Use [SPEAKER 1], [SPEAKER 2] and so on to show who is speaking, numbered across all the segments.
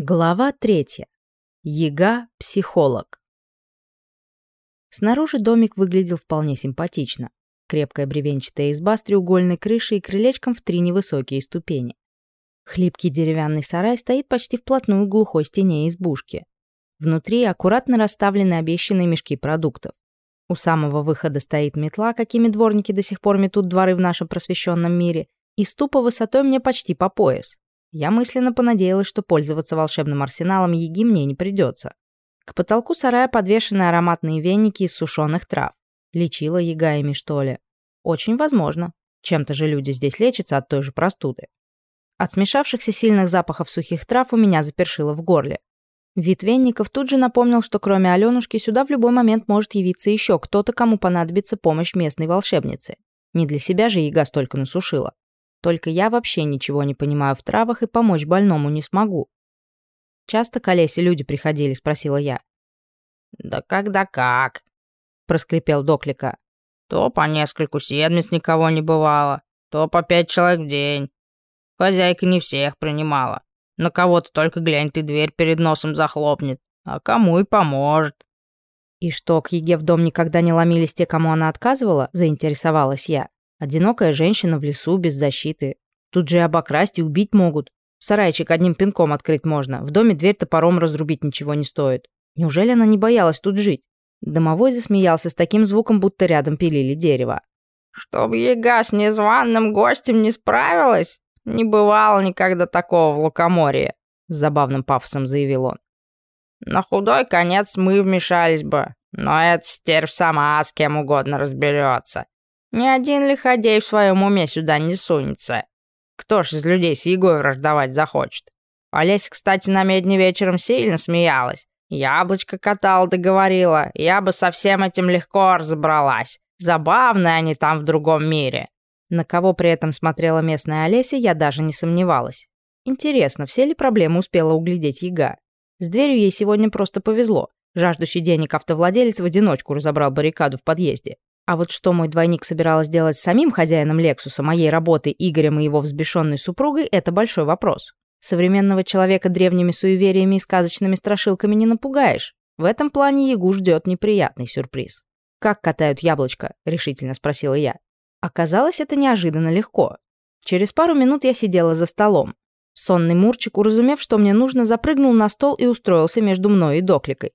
[SPEAKER 1] Глава третья. Яга – психолог. Снаружи домик выглядел вполне симпатично. Крепкая бревенчатая изба с треугольной крышей и крылечком в три невысокие ступени. Хлипкий деревянный сарай стоит почти вплотную к глухой стене избушки. Внутри аккуратно расставлены обещанные мешки продуктов. У самого выхода стоит метла, какими дворники до сих пор метут дворы в нашем просвещенном мире, и ступа высотой мне почти по пояс. Я мысленно понадеялась, что пользоваться волшебным арсеналом еги мне не придется. К потолку сарая подвешены ароматные веники из сушеных трав. Лечила яга ими, что ли? Очень возможно. Чем-то же люди здесь лечатся от той же простуды. От смешавшихся сильных запахов сухих трав у меня запершило в горле. Вид венников тут же напомнил, что кроме Аленушки сюда в любой момент может явиться еще кто-то, кому понадобится помощь местной волшебницы. Не для себя же яга столько насушила. Только я вообще ничего не понимаю в травах и помочь больному не смогу. Часто к Олесе люди приходили, спросила я.
[SPEAKER 2] Да когда как,
[SPEAKER 1] проскрипел Доклика.
[SPEAKER 2] То по нескольку седмиц никого не бывало, то по пять человек в день. Хозяйка не всех принимала. На кого-то только глянь, ты дверь перед носом захлопнет, а кому и поможет.
[SPEAKER 1] И что, к Еге в дом никогда не ломились те, кому она отказывала, заинтересовалась я. Одинокая женщина в лесу без защиты. Тут же и обокрасть и убить могут. Сарайчик одним пинком открыть можно. В доме дверь топором разрубить ничего не стоит. Неужели она не боялась тут жить? Домовой засмеялся с таким звуком, будто рядом пилили дерево.
[SPEAKER 2] «Чтоб яга с незваным гостем не справилась? Не бывало никогда такого в Лукоморье», — с забавным пафосом заявил он. «На худой конец мы вмешались бы, но эта стервь сама с кем угодно разберется. Ни один лиходей в своем уме сюда не сунется. Кто ж из людей с Егой враждовать захочет? Олеся, кстати, на медне вечером сильно смеялась. Яблочко катала договорила, я бы со всем этим легко разобралась. Забавные они там в другом мире.
[SPEAKER 1] На кого при этом смотрела местная Олеся, я даже не сомневалась. Интересно, все ли проблемы успела углядеть Яга? С дверью ей сегодня просто повезло. Жаждущий денег автовладелец в одиночку разобрал баррикаду в подъезде. А вот что мой двойник собиралась делать с самим хозяином Лексуса, моей работы, Игорем и его взбешенной супругой, это большой вопрос. Современного человека древними суевериями и сказочными страшилками не напугаешь. В этом плане Ягу ждет неприятный сюрприз. «Как катают яблочко?» – решительно спросила я. Оказалось, это неожиданно легко. Через пару минут я сидела за столом. Сонный Мурчик, уразумев, что мне нужно, запрыгнул на стол и устроился между мной и Докликой.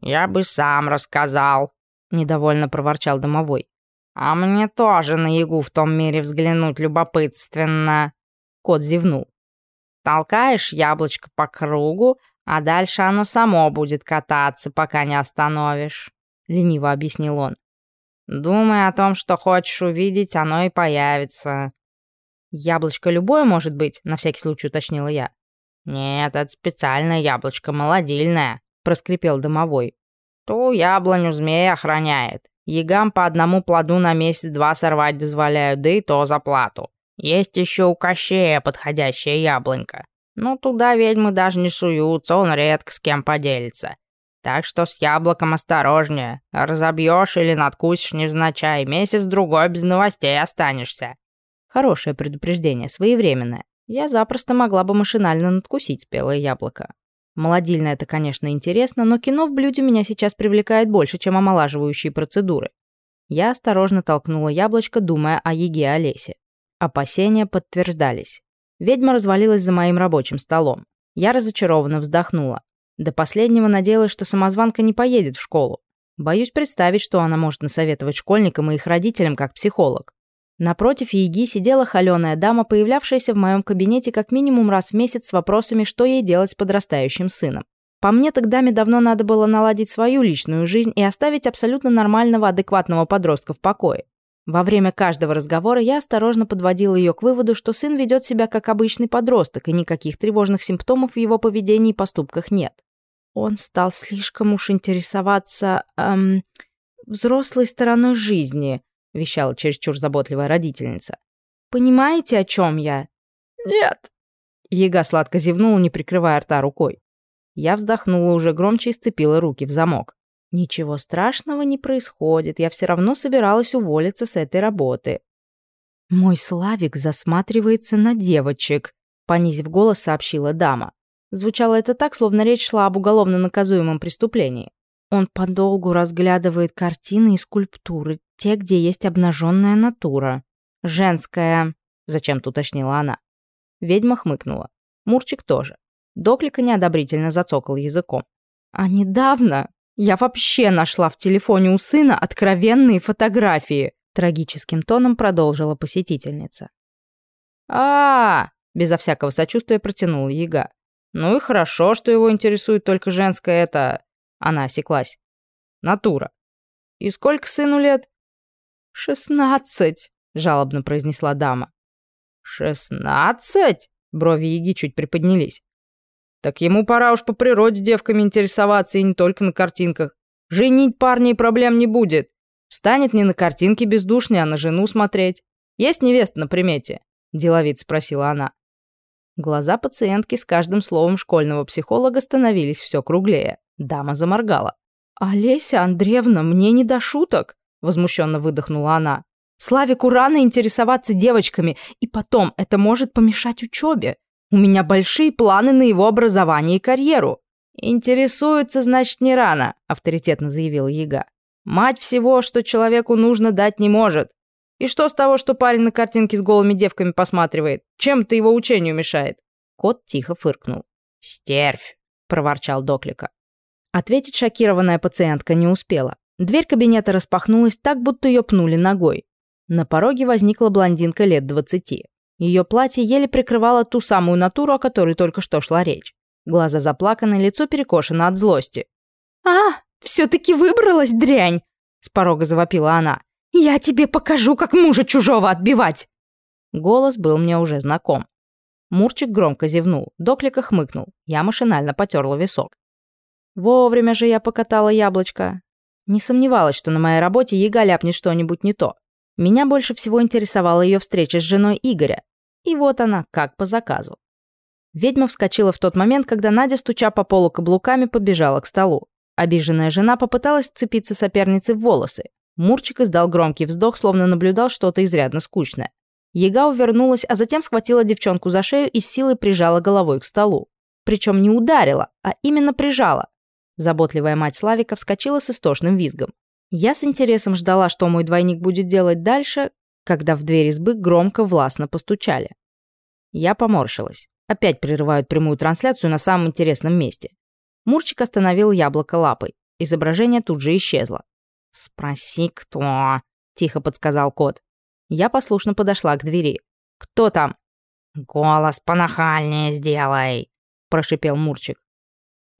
[SPEAKER 2] «Я бы сам рассказал», — недовольно проворчал домовой. «А мне тоже на ягу в том мире взглянуть любопытственно».
[SPEAKER 1] Кот зевнул.
[SPEAKER 2] «Толкаешь яблочко по кругу, а дальше оно само будет кататься, пока не остановишь», — лениво объяснил он. «Думай о том, что хочешь увидеть, оно и появится».
[SPEAKER 1] «Яблочко любое может быть?» — на всякий случай уточнила я.
[SPEAKER 2] «Нет, это специальное яблочко, молодильное», —
[SPEAKER 1] проскрипел домовой.
[SPEAKER 2] Ту яблоню змей охраняет. Ягам по одному плоду на месяц-два сорвать дозволяют, да и то за плату. Есть еще у Кощея подходящая яблонька. Но туда ведьмы даже не суются, он редко с кем поделится. Так что с яблоком осторожнее. Разобьешь или надкусишь невзначай, месяц-другой без новостей останешься.
[SPEAKER 1] Хорошее предупреждение, своевременное. Я запросто могла бы машинально надкусить спелое яблоко. Молодильно это, конечно, интересно, но кино в блюде меня сейчас привлекает больше, чем омолаживающие процедуры. Я осторожно толкнула яблочко, думая о Еге Олесе. Опасения подтверждались. Ведьма развалилась за моим рабочим столом. Я разочарованно вздохнула. До последнего надеялась, что самозванка не поедет в школу. Боюсь представить, что она может насоветовать школьникам и их родителям как психолог. Напротив Еги сидела холеная дама, появлявшаяся в моем кабинете как минимум раз в месяц с вопросами, что ей делать с подрастающим сыном. По мне, так даме давно надо было наладить свою личную жизнь и оставить абсолютно нормального, адекватного подростка в покое. Во время каждого разговора я осторожно подводила ее к выводу, что сын ведет себя как обычный подросток, и никаких тревожных симптомов в его поведении и поступках нет. Он стал слишком уж интересоваться эм, взрослой стороной жизни, — вещала чересчур заботливая родительница. «Понимаете, о чем я?»
[SPEAKER 2] «Нет».
[SPEAKER 1] Ега сладко зевнула, не прикрывая рта рукой. Я вздохнула уже громче и сцепила руки в замок. Ничего страшного не происходит, я все равно собиралась уволиться с этой работы. «Мой Славик засматривается на девочек», — понизив голос, сообщила дама. Звучало это так, словно речь шла об уголовно наказуемом преступлении. Он подолгу разглядывает картины и скульптуры, те, где есть обнаженная натура. Женская, зачем-то уточнила она. Ведьма хмыкнула. Мурчик тоже. Доклика неодобрительно зацокал языком. А недавно я вообще нашла в телефоне у сына откровенные фотографии, трагическим тоном продолжила посетительница. А, -а, -а безо всякого сочувствия протянул Яга. Ну и хорошо, что его интересует только женская это... Она осеклась. Натура. И сколько сыну лет? «Шестнадцать», — жалобно произнесла дама. «Шестнадцать?» — брови Яги чуть приподнялись. «Так ему пора уж по природе девками интересоваться и не только на картинках. Женить парня и проблем не будет. Встанет не на картинке бездушной, а на жену смотреть. Есть невеста на примете?» — деловит спросила она. Глаза пациентки с каждым словом школьного психолога становились все круглее. Дама заморгала. «Олеся Андреевна, мне не до шуток!» Возмущенно выдохнула она. «Славику рано интересоваться девочками, и потом это может помешать учебе. У меня большие планы на его образование и карьеру». «Интересуется, значит, не рано», — авторитетно заявил Яга. «Мать всего, что человеку нужно, дать не может. И что с того, что парень на картинке с голыми девками посматривает? Чем это его учению мешает?» Кот тихо фыркнул. «Стервь!» — проворчал Доклика. Ответить шокированная пациентка не успела. Дверь кабинета распахнулась так, будто ее пнули ногой. На пороге возникла блондинка лет двадцати. Ее платье еле прикрывало ту самую натуру, о которой только что шла речь. Глаза заплаканы, лицо перекошено от злости. «А, все-таки выбралась, дрянь!» — с порога завопила она. «Я тебе покажу, как мужа чужого отбивать!» Голос был мне уже знаком. Мурчик громко зевнул, Доклика хмыкнул. Я машинально потерла висок. Вовремя же я покатала яблочко. Не сомневалась, что на моей работе Яга ляпнет что-нибудь не то. Меня больше всего интересовала ее встреча с женой Игоря. И вот она, как по заказу. Ведьма вскочила в тот момент, когда Надя, стуча по полу каблуками, побежала к столу. Обиженная жена попыталась вцепиться сопернице в волосы. Мурчик издал громкий вздох, словно наблюдал что-то изрядно скучное. Ега увернулась, а затем схватила девчонку за шею и с силой прижала головой к столу. Причем не ударила, а именно прижала. Заботливая мать Славика вскочила с истошным визгом. Я с интересом ждала, что мой двойник будет делать дальше, когда в дверь избы громко властно постучали. Я поморщилась. Опять прерывают прямую трансляцию на самом интересном месте. Мурчик остановил яблоко лапой. Изображение тут же исчезло. «Спроси, кто?» — тихо подсказал кот. Я послушно подошла к двери. «Кто там?» «Голос понахальнее сделай!» — прошипел Мурчик.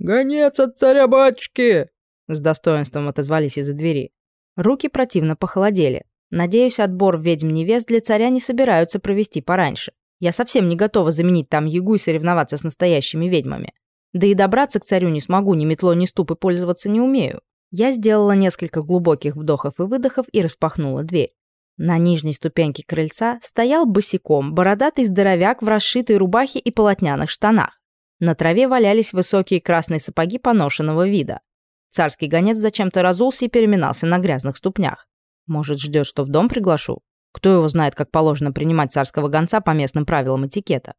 [SPEAKER 3] «Гонец от царя-батюшки!» — с достоинством отозвались из-за двери.
[SPEAKER 1] Руки противно похолодели. Надеюсь, отбор ведьм-невест для царя не собираются провести пораньше. Я совсем не готова заменить там ягу и соревноваться с настоящими ведьмами. Да и добраться к царю не смогу, ни метло, ни ступ и пользоваться не умею. Я сделала несколько глубоких вдохов и выдохов и распахнула дверь. На нижней ступеньке крыльца стоял босиком бородатый здоровяк в расшитой рубахе и полотняных штанах. На траве валялись высокие красные сапоги поношенного вида. Царский гонец зачем-то разулся и переминался на грязных ступнях. Может, ждет, что в дом приглашу? Кто его знает, как положено принимать царского гонца по местным правилам этикета?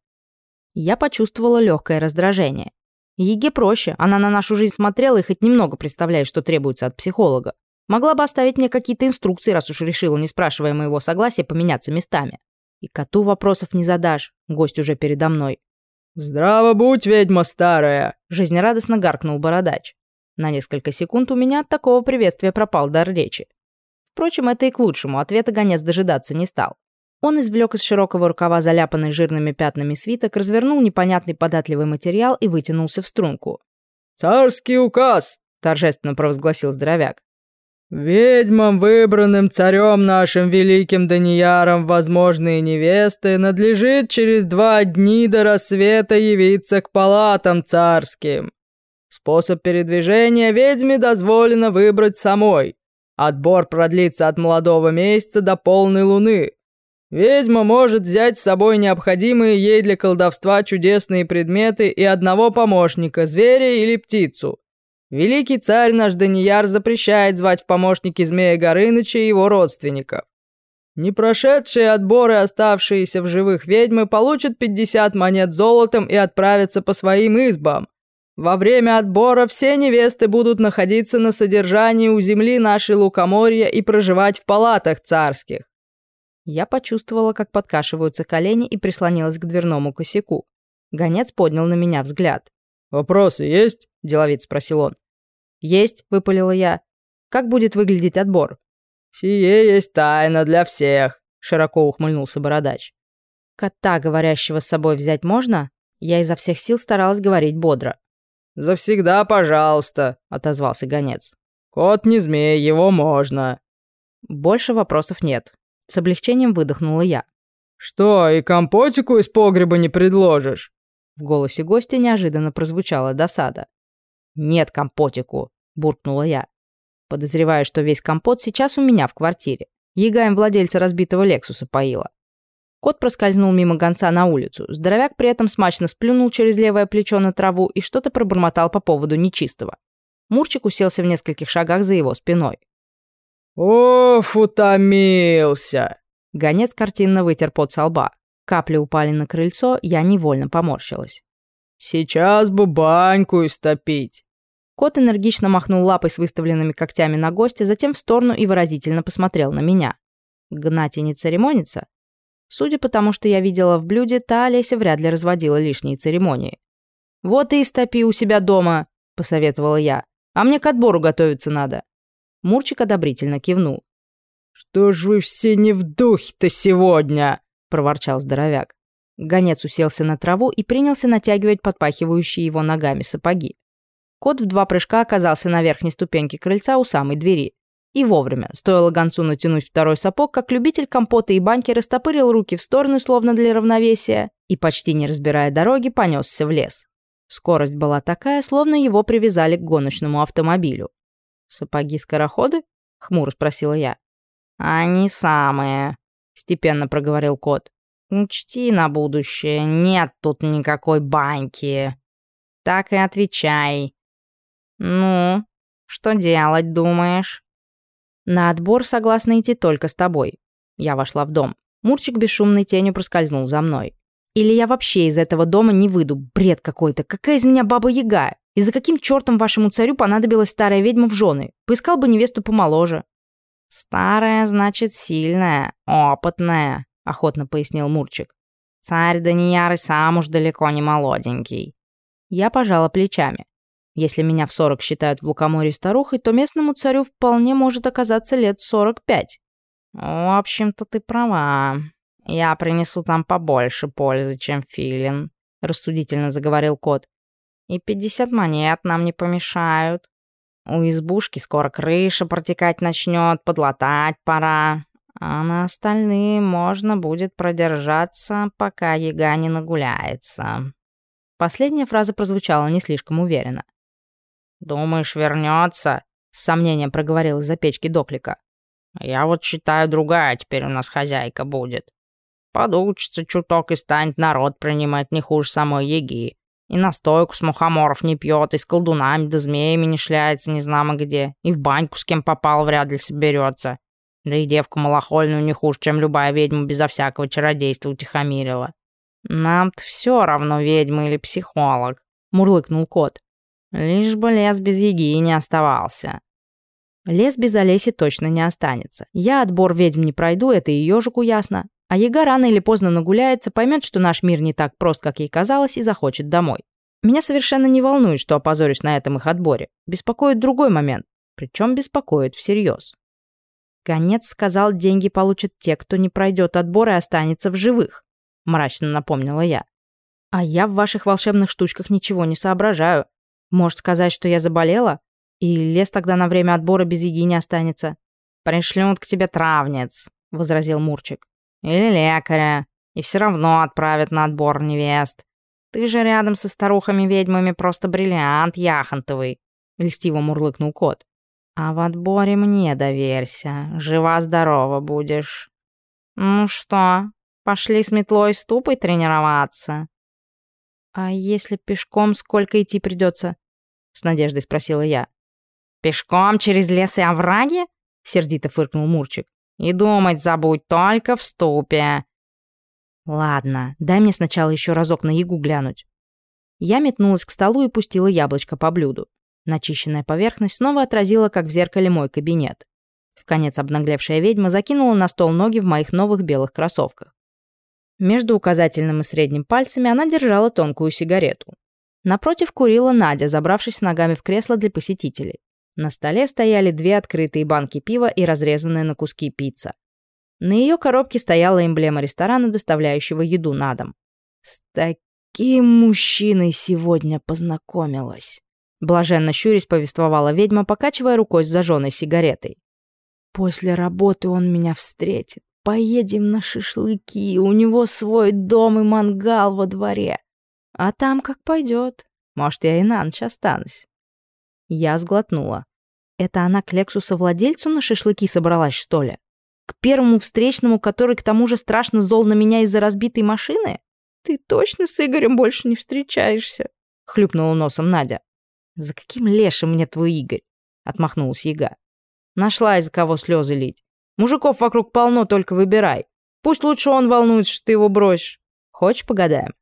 [SPEAKER 1] Я почувствовала легкое раздражение. Еге проще, она на нашу жизнь смотрела и хоть немного представляет, что требуется от психолога. Могла бы оставить мне какие-то инструкции, раз уж решила, не спрашивая моего согласия, поменяться местами. И коту вопросов не задашь, гость уже передо мной.
[SPEAKER 3] «Здраво будь, ведьма старая!»
[SPEAKER 1] – жизнерадостно гаркнул бородач. На несколько секунд у меня от такого приветствия пропал дар речи. Впрочем, это и к лучшему, ответа гонец дожидаться не стал. Он извлек из широкого рукава заляпанный жирными пятнами свиток, развернул непонятный податливый материал и вытянулся в струнку.
[SPEAKER 3] «Царский указ!» – торжественно провозгласил здоровяк. «Ведьмам, выбранным царем нашим великим Данияром возможные невесты, надлежит через два дни до рассвета явиться к палатам царским. Способ передвижения ведьме дозволено выбрать самой. Отбор продлится от молодого месяца до полной луны. Ведьма может взять с собой необходимые ей для колдовства чудесные предметы и одного помощника, зверя или птицу. Великий царь наш Данияр запрещает звать в помощники Змея Горыныча и его родственников. Не прошедшие отборы оставшиеся в живых ведьмы получат 50 монет золотом и отправятся по своим избам. Во время отбора все невесты будут находиться на содержании у земли нашей лукоморья и проживать в палатах царских.
[SPEAKER 1] Я почувствовала, как подкашиваются колени и прислонилась к дверному косяку. Гонец поднял на меня взгляд.
[SPEAKER 3] «Вопросы есть?»
[SPEAKER 1] – деловит спросил он. «Есть», – выпалила я. «Как будет выглядеть отбор?»
[SPEAKER 3] «Сие есть тайна для всех», — широко ухмыльнулся бородач.
[SPEAKER 1] «Кота, говорящего с собой, взять можно?» Я изо всех сил старалась говорить бодро.
[SPEAKER 3] «Завсегда, пожалуйста», — отозвался гонец. «Кот не змей, его можно».
[SPEAKER 1] Больше вопросов нет. С облегчением выдохнула я.
[SPEAKER 3] «Что, и компотику из погреба не предложишь?»
[SPEAKER 1] В голосе гостя неожиданно прозвучала досада. «Нет компотику», — буркнула я. Подозреваю, что весь компот сейчас у меня в квартире. Яга им владельца разбитого Лексуса поила. Кот проскользнул мимо гонца на улицу. Здоровяк при этом смачно сплюнул через левое плечо на траву и что-то пробормотал по поводу нечистого. Мурчик уселся в нескольких шагах за его спиной.
[SPEAKER 3] «Оф, утомился!»
[SPEAKER 1] Гонец картинно вытер пот со лба. Капли упали на крыльцо, я невольно поморщилась.
[SPEAKER 3] «Сейчас бы баньку истопить!»
[SPEAKER 1] Кот энергично махнул лапой с выставленными когтями на гостя, затем в сторону и выразительно посмотрел на меня. Гнать и не церемониться? Судя по тому, что я видела в блюде, та Олеся вряд ли разводила лишние церемонии. «Вот и истопи у себя дома», — посоветовала я. «А мне к отбору готовиться надо». Мурчик одобрительно кивнул.
[SPEAKER 3] «Что ж вы все не в духе-то сегодня?» — проворчал здоровяк.
[SPEAKER 1] Гонец уселся на траву и принялся натягивать подпахивающие его ногами сапоги. Кот в два прыжка оказался на верхней ступеньке крыльца у самой двери. И вовремя, стоило гонцу натянуть второй сапог, как любитель компота и баньки растопырил руки в стороны, словно для равновесия, и, почти не разбирая дороги, понесся в лес. Скорость была такая, словно его привязали к гоночному автомобилю. «Сапоги-скороходы?» — хмуро спросила я.
[SPEAKER 2] «Они самые», — степенно проговорил кот. «Учти на будущее, нет тут никакой баньки. Так и отвечай. «Ну, что делать, думаешь?»
[SPEAKER 1] «На отбор согласна идти только с тобой». Я вошла в дом. Мурчик бесшумной тенью проскользнул за мной. «Или я вообще из этого дома не выйду. Бред какой-то. Какая из меня баба-яга? И за каким чертом вашему царю понадобилась старая ведьма в жены? Поискал бы невесту помоложе».
[SPEAKER 2] «Старая, значит, сильная, опытная», — охотно пояснил Мурчик. «Царь Данияр и сам уж далеко не молоденький».
[SPEAKER 1] Я пожала плечами. Если меня в 40 считают в Лукоморье старухой, то местному царю вполне может оказаться лет 45.
[SPEAKER 2] В общем-то, ты права. Я принесу там побольше пользы, чем филин, рассудительно заговорил кот. И 50 монет нам не помешают. У избушки скоро крыша протекать начнет, подлатать пора. А на остальные можно будет продержаться, пока яга не нагуляется.
[SPEAKER 1] Последняя фраза прозвучала не слишком уверенно.
[SPEAKER 2] «Думаешь, вернется?» — с сомнением проговорил из-за печки Доклика. «Я вот считаю, другая теперь у нас хозяйка будет. Подучится чуток и станет народ принимать не хуже самой Еги. И настойку с мухоморов не пьет, и с колдунами да змеями не шляется незнамо где, и в баньку с кем попал вряд ли соберется. Да и девку малохольную не хуже, чем любая ведьма безо всякого чародейства утихомирила. Нам-то все равно, ведьма или психолог», — мурлыкнул кот. Лишь бы лес без еги не оставался.
[SPEAKER 1] Лес без Олеси точно не останется. Я отбор ведьм не пройду, это и ежику ясно. А Ега рано или поздно нагуляется, поймет, что наш мир не так прост, как ей казалось, и захочет домой. Меня совершенно не волнует, что опозорюсь на этом их отборе. Беспокоит другой момент. Причем беспокоит всерьез. Конец сказал, деньги получат те, кто не пройдет отбор и останется в живых. Мрачно напомнила я. А я в ваших волшебных штучках ничего не соображаю. Может сказать, что я заболела? И лес тогда на время отбора без еги не останется.
[SPEAKER 2] «Пришлют к тебе травниц», — возразил Мурчик. «Или лекаря. И все равно отправят на отбор невест. Ты же рядом со старухами-ведьмами просто бриллиант яхонтовый», — льстиво мурлыкнул кот. «А в отборе мне доверься. Жива-здорова будешь». «Ну что, пошли с метлой ступой тренироваться?»
[SPEAKER 1] «А если пешком, сколько идти придется?» — с надеждой спросила я.
[SPEAKER 2] «Пешком через лес и овраги?» — сердито фыркнул Мурчик. И думать забудь только в ступе.
[SPEAKER 1] Ладно, дай мне сначала еще разок на ягу глянуть. Я метнулась к столу и пустила яблочко по блюду. Начищенная поверхность снова отразила, как в зеркале, мой кабинет. В конец обнаглевшая ведьма закинула на стол ноги в моих новых белых кроссовках. Между указательным и средним пальцами она держала тонкую сигарету. Напротив курила Надя, забравшись ногами в кресло для посетителей. На столе стояли две открытые банки пива и разрезанная на куски пицца. На ее коробке стояла эмблема ресторана, доставляющего еду на дом. «С таким мужчиной сегодня познакомилась», блаженно щурясь повествовала ведьма, покачивая рукой с зажженной сигаретой. «После работы он меня встретит. Поедем на шашлыки, у него свой дом и мангал во дворе. А там как пойдет. Может, я и на ночь останусь. Я сглотнула. Это она к Лексуса-владельцу на шашлыки собралась, что ли? К первому встречному, который к тому же страшно зол на меня из-за разбитой машины? Ты точно с Игорем больше не встречаешься? Хлюпнула носом Надя. За каким лешим мне твой Игорь? Отмахнулась Яга. Нашла из-за кого слезы лить. Мужиков вокруг полно, только выбирай. Пусть лучше он волнуется, что ты его бросишь. Хочешь, погадаем?»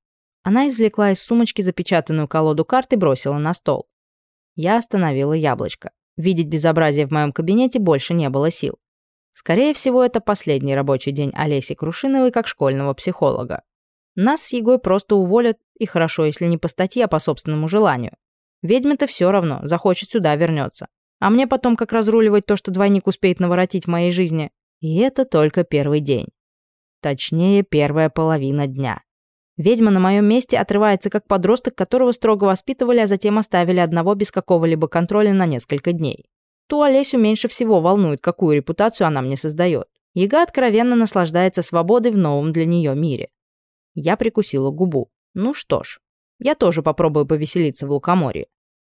[SPEAKER 1] Она извлекла из сумочки запечатанную колоду карт и бросила на стол. Я остановила яблочко. Видеть безобразие в моем кабинете больше не было сил. Скорее всего, это последний рабочий день Олеси Крушиновой как школьного психолога. Нас с Егой просто уволят, и хорошо, если не по статье, а по собственному желанию. Ведьме-то все равно, захочет сюда вернется. А мне потом как разруливать то, что двойник успеет наворотить в моей жизни. И это только первый день. Точнее, первая половина дня. Ведьма на моем месте отрывается как подросток, которого строго воспитывали, а затем оставили одного без какого-либо контроля на несколько дней. Ту Олесю меньше всего волнует, какую репутацию она мне создает. Яга откровенно наслаждается свободой в новом для нее мире. Я прикусила губу. Ну что ж, я тоже попробую повеселиться в Лукоморье.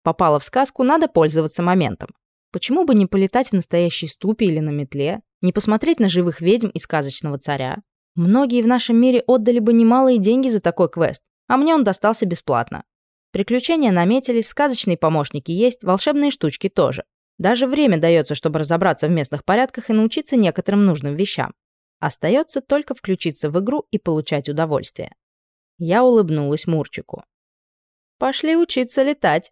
[SPEAKER 1] Попала в сказку, надо пользоваться моментом. Почему бы не полетать в настоящей ступе или на метле, не посмотреть на живых ведьм и сказочного царя? Многие в нашем мире отдали бы немалые деньги за такой квест, а мне он достался бесплатно. Приключения наметились, сказочные помощники есть, волшебные штучки тоже. Даже время дается, чтобы разобраться в местных порядках и научиться некоторым нужным вещам. Остается только включиться в игру и получать удовольствие. Я улыбнулась Мурчику. «Пошли учиться летать»,